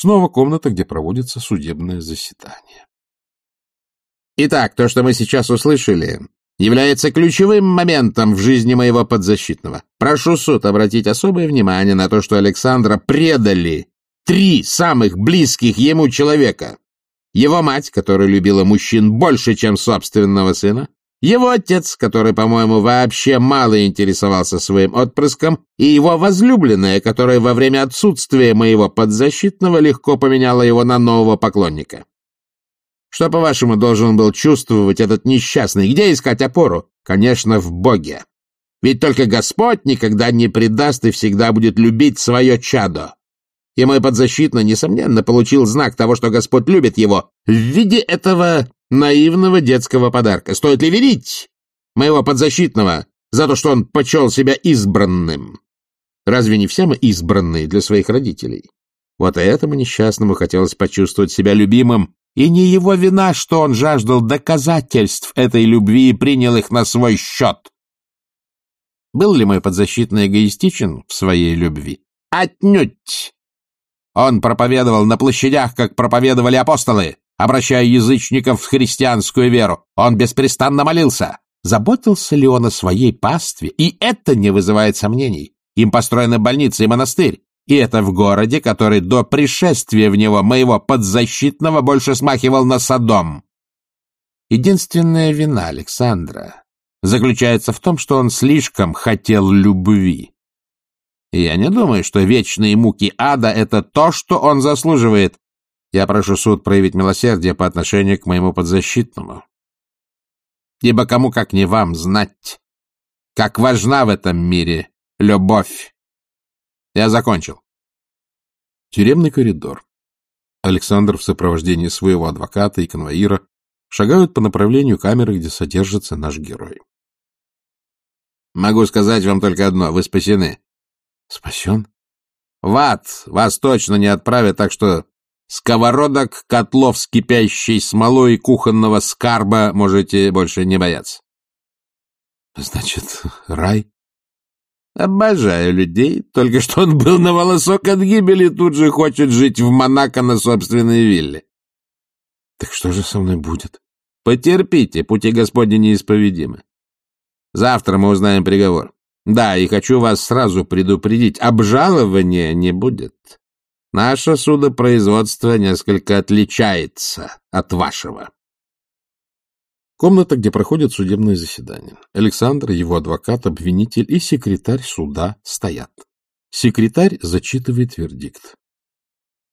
Снова комната, где проводится судебное заседание. Итак, то, что мы сейчас услышали, является ключевым моментом в жизни моего подзащитного. Прошу суд обратить особое внимание на то, что Александра предали три самых близких ему человека. Его мать, которая любила мужчин больше, чем собственного сына, его отец, который, по-моему, вообще мало интересовался своим отпрыском, и его возлюбленная, которая во время отсутствия моего подзащитного легко поменяла его на нового поклонника. Что, по-вашему, должен был чувствовать этот несчастный? Где искать опору? Конечно, в Боге. Ведь только Господь никогда не предаст и всегда будет любить свое чадо. И мой подзащитный, несомненно, получил знак того, что Господь любит его, в виде этого наивного детского подарка. Стоит ли верить моего подзащитного за то, что он почел себя избранным? Разве не все мы избранные для своих родителей? Вот этому несчастному хотелось почувствовать себя любимым, и не его вина, что он жаждал доказательств этой любви и принял их на свой счет. Был ли мой подзащитный эгоистичен в своей любви? Отнюдь! Он проповедовал на площадях, как проповедовали апостолы, обращая язычников в христианскую веру. Он беспрестанно молился. Заботился ли он о своей пастве? И это не вызывает сомнений. Им построены больницы и монастырь. И это в городе, который до пришествия в него моего подзащитного больше смахивал на Содом. Единственная вина Александра заключается в том, что он слишком хотел любви. И я не думаю, что вечные муки ада — это то, что он заслуживает. Я прошу суд проявить милосердие по отношению к моему подзащитному. Ибо кому, как не вам, знать, как важна в этом мире любовь. Я закончил. Тюремный коридор. Александр в сопровождении своего адвоката и конвоира шагают по направлению камеры, где содержится наш герой. Могу сказать вам только одно. Вы спасены. Спасен? В ад вас точно не отправят, так что сковородок, котлов с кипящей смолой и кухонного скарба можете больше не бояться. Значит, рай? Обожаю людей, только что он был на волосок от гибели, тут же хочет жить в Монако на собственной вилле. Так что же со мной будет? Потерпите, пути Господни неисповедимы. Завтра мы узнаем приговор. Да, и хочу вас сразу предупредить, обжалования не будет. Наше судопроизводство несколько отличается от вашего. Комната, где проходит судебное заседание. Александр, его адвокат, обвинитель и секретарь суда стоят. Секретарь зачитывает вердикт.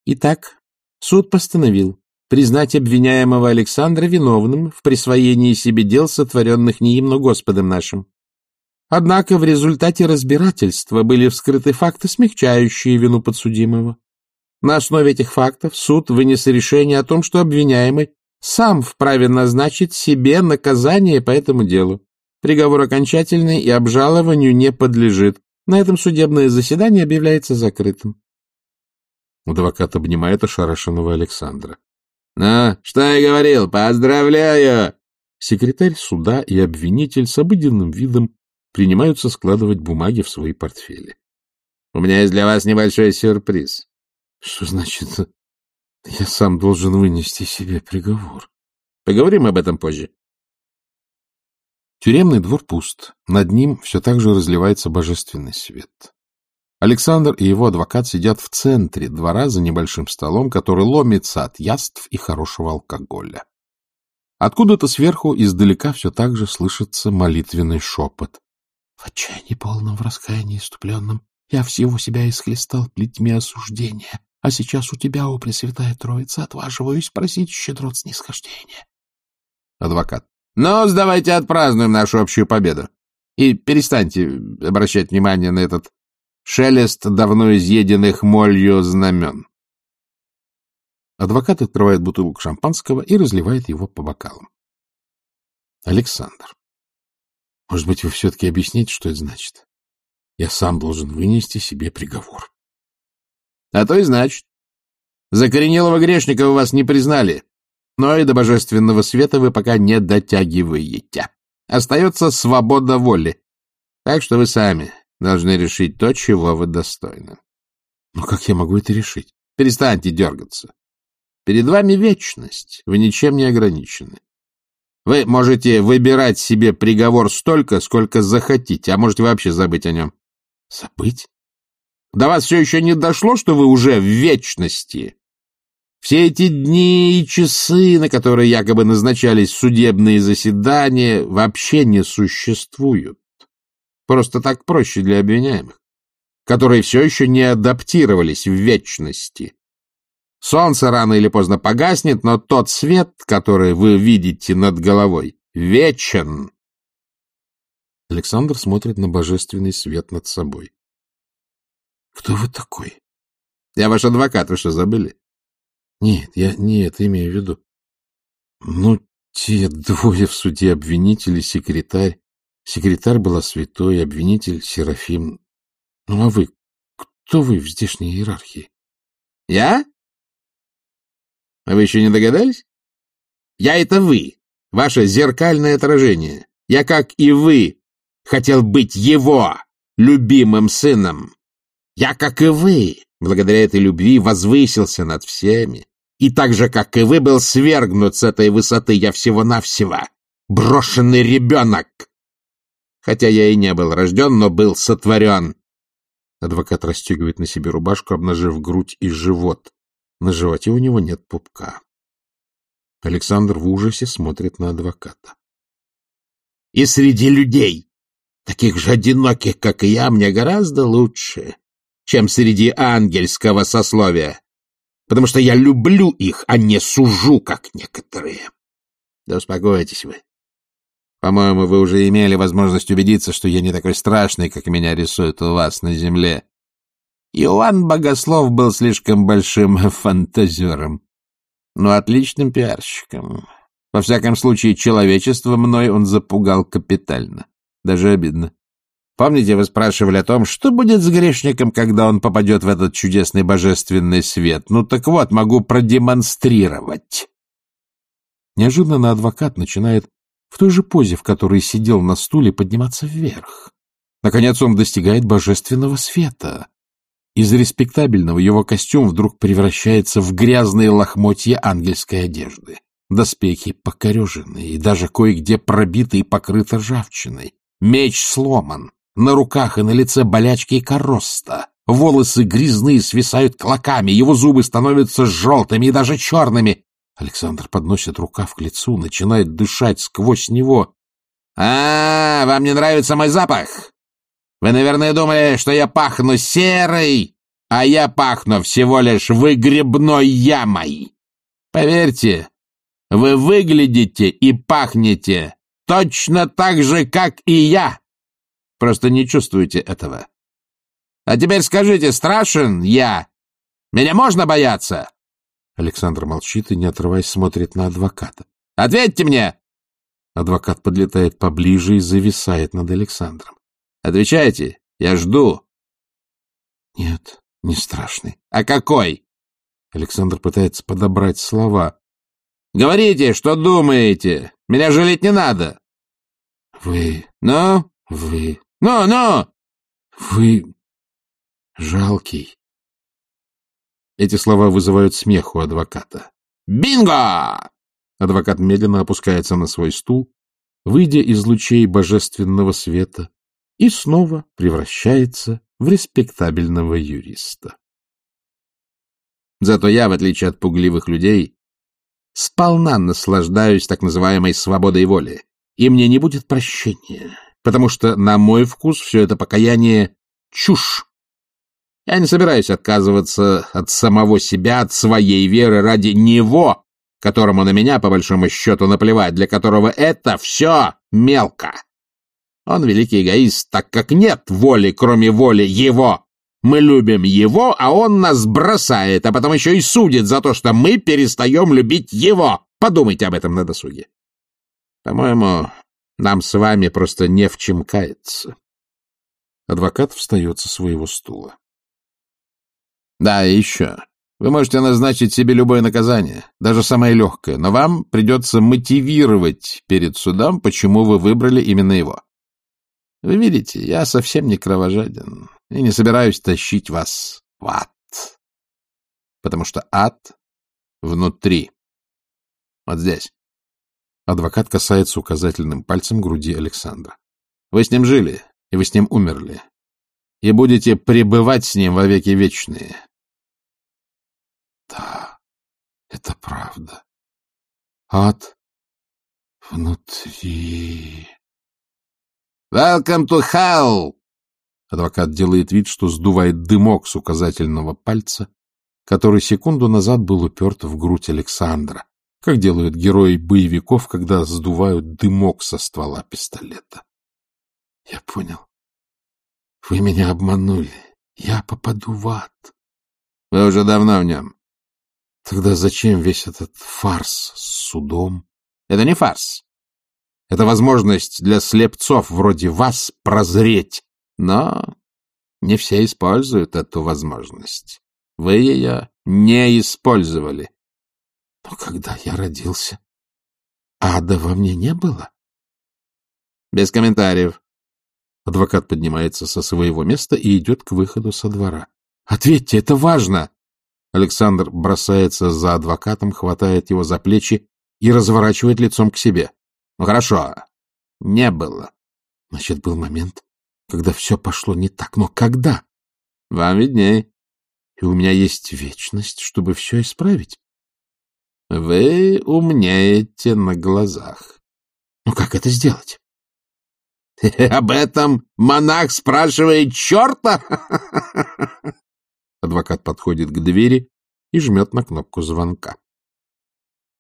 Итак, суд постановил признать обвиняемого Александра виновным в присвоении себе дел, сотворенных не им, но Господом нашим. Однако в результате разбирательства были вскрыты факты, смягчающие вину подсудимого. На основе этих фактов суд вынес решение о том, что обвиняемый сам вправе назначить себе наказание по этому делу. Приговор окончательный и обжалованию не подлежит. На этом судебное заседание объявляется закрытым. Адвокат обнимает ошарашенного Александра. — Ну, что я говорил, поздравляю! Секретарь суда и обвинитель с обыденным видом принимаются складывать бумаги в свои портфели. — У меня есть для вас небольшой сюрприз. — Что значит я сам должен вынести себе приговор. Поговорим об этом позже. Тюремный двор пуст. Над ним все так же разливается божественный свет. Александр и его адвокат сидят в центре двора за небольшим столом, который ломится от яств и хорошего алкоголя. Откуда-то сверху издалека все так же слышится молитвенный шепот. — В отчаянии полном, в раскаянии иступленном, я всего себя исхлестал плетьми осуждения. А сейчас у тебя, о Пресвятая Троица, отваживаюсь просить щедрот снисхождения. Адвокат. Ну, давайте отпразднуем нашу общую победу. И перестаньте обращать внимание на этот шелест давно изъеденных молью знамен. Адвокат открывает бутылку шампанского и разливает его по бокалам. Александр, может быть, вы все-таки объясните, что это значит? Я сам должен вынести себе приговор. А то и значит. Закоренелого грешника у вас не признали, но и до божественного света вы пока не дотягиваете. Остается свобода воли. Так что вы сами должны решить то, чего вы достойны. Но как я могу это решить? Перестаньте дергаться. Перед вами вечность, вы ничем не ограничены. Вы можете выбирать себе приговор столько, сколько захотите, а можете вообще забыть о нем. Забыть? До вас все еще не дошло, что вы уже в вечности. Все эти дни и часы, на которые якобы назначались судебные заседания, вообще не существуют. Просто так проще для обвиняемых, которые все еще не адаптировались в вечности. Солнце рано или поздно погаснет, но тот свет, который вы видите над головой, вечен. Александр смотрит на божественный свет над собой. — Кто вы такой? — Я ваш адвокат, вы что, забыли? — Нет, я не это имею в виду. Ну, те двое в суде, обвинитель и секретарь. Секретарь была святой, обвинитель — Серафим. Ну, а вы? Кто вы в здешней иерархии? — Я? А вы еще не догадались? Я — это вы, ваше зеркальное отражение. Я, как и вы, хотел быть его любимым сыном. Я, как и вы, благодаря этой любви возвысился над всеми. И так же, как и вы, был свергнут с этой высоты я всего-навсего. Брошенный ребенок. Хотя я и не был рожден, но был сотворен. Адвокат расстегивает на себе рубашку, обнажив грудь и живот. На животе у него нет пупка. Александр в ужасе смотрит на адвоката. — И среди людей, таких же одиноких, как и я, мне гораздо лучше, чем среди ангельского сословия, потому что я люблю их, а не сужу, как некоторые. Да успокойтесь вы. По-моему, вы уже имели возможность убедиться, что я не такой страшный, как меня рисуют у вас на земле. Иоанн Богослов был слишком большим фантазером, но отличным пиарщиком. Во всяком случае, человечество мной он запугал капитально. Даже обидно. Помните, вы спрашивали о том, что будет с грешником, когда он попадет в этот чудесный божественный свет? Ну так вот, могу продемонстрировать. Неожиданно адвокат начинает в той же позе, в которой сидел на стуле, подниматься вверх. Наконец он достигает божественного света. Из респектабельного его костюм вдруг превращается в грязные лохмотья ангельской одежды. Доспехи покорежены и даже кое-где пробиты и покрыты ржавчиной. Меч сломан, на руках и на лице болячки и короста. Волосы грязные свисают клоками, его зубы становятся желтыми и даже черными. Александр подносит рукав к лицу, начинает дышать сквозь него. — А, вам не нравится мой запах? Вы, наверное, думали, что я пахну серой, а я пахну всего лишь выгребной ямой. Поверьте, вы выглядите и пахнете точно так же, как и я. Просто не чувствуете этого. А теперь скажите, страшен я? Меня можно бояться? Александр молчит и, не отрываясь, смотрит на адвоката. «Ответьте мне!» Адвокат подлетает поближе и зависает над Александром. Отвечайте, я жду. Нет, не страшный. А какой? Александр пытается подобрать слова. Говорите, что думаете. Меня жалеть не надо. Вы... Ну? Вы... Ну, ну! Вы... жалкий. Эти слова вызывают смех у адвоката. «Бинго!» Адвокат медленно опускается на свой стул, выйдя из лучей божественного света, и снова превращается в респектабельного юриста. Зато я, в отличие от пугливых людей, сполна наслаждаюсь так называемой свободой воли, и мне не будет прощения, потому что, на мой вкус, все это покаяние — чушь. Я не собираюсь отказываться от самого себя, от своей веры ради него, которому на меня, по большому счету, наплевать, для которого это все мелко. Он великий эгоист, так как нет воли, кроме воли его. Мы любим его, а он нас бросает, а потом еще и судит за то, что мы перестаем любить его. Подумайте об этом на досуге. По-моему, нам с вами просто не в чем каяться. Адвокат встает со своего стула. Да, и еще. Вы можете назначить себе любое наказание, даже самое легкое, но вам придется мотивировать перед судом, почему вы выбрали именно его. Вы видите, я совсем не кровожаден и не собираюсь тащить вас в ад. потому что ад внутри. Вот здесь. Адвокат касается указательным пальцем груди Александра. Вы с ним жили, и вы с ним умерли. И будете пребывать с ним во веки вечные. Да, это правда. Ад внутри. Welcome to hell! Адвокат делает вид, что сдувает дымок с указательного пальца, который секунду назад был уперт в грудь Александра, как делают герои боевиков, когда сдувают дымок со ствола пистолета. — Я понял. Вы меня обманули. Я попаду в ад. — Вы уже давно в нем. — Тогда зачем весь этот фарс с судом? — Это не фарс. Это возможность для слепцов вроде вас прозреть. Но не все используют эту возможность. Вы ее не использовали. Но когда я родился, ада во мне не было? Без комментариев. Адвокат поднимается со своего места и идет к выходу со двора. Ответьте, это важно! Александр бросается за адвокатом, хватает его за плечи и разворачивает лицом к себе. Ну хорошо, не было. Значит, был момент, когда все пошло не так. Но когда? Вам видней. И у меня есть вечность, чтобы все исправить. Вы умнеете на глазах. Но как это сделать? Об этом монах спрашивает черта? Адвокат подходит к двери и жмет на кнопку звонка.